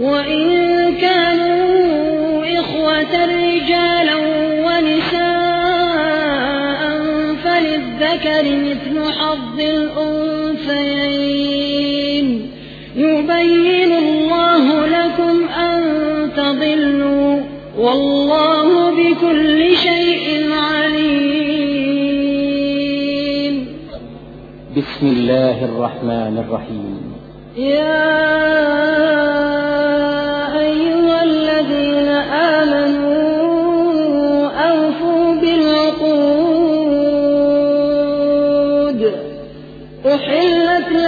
وإن كانوا إخوة رجالا ونساء فللذكر مثل حظ الأنثيين. يبين الله لكم أن تضلوا والله بكل شيء عليم. بسم الله الرحمن الرحيم. يا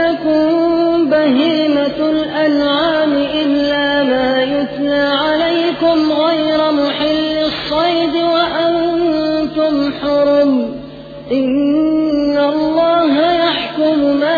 لكم بهيمة الأنعام إلا ما يتلى عليكم غير محل الصيد وأنتم حرم. إن الله يحكم ما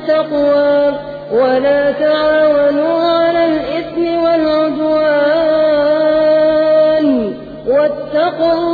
التقوى ولا تعاونوا على الإثم والعدوان واتقوا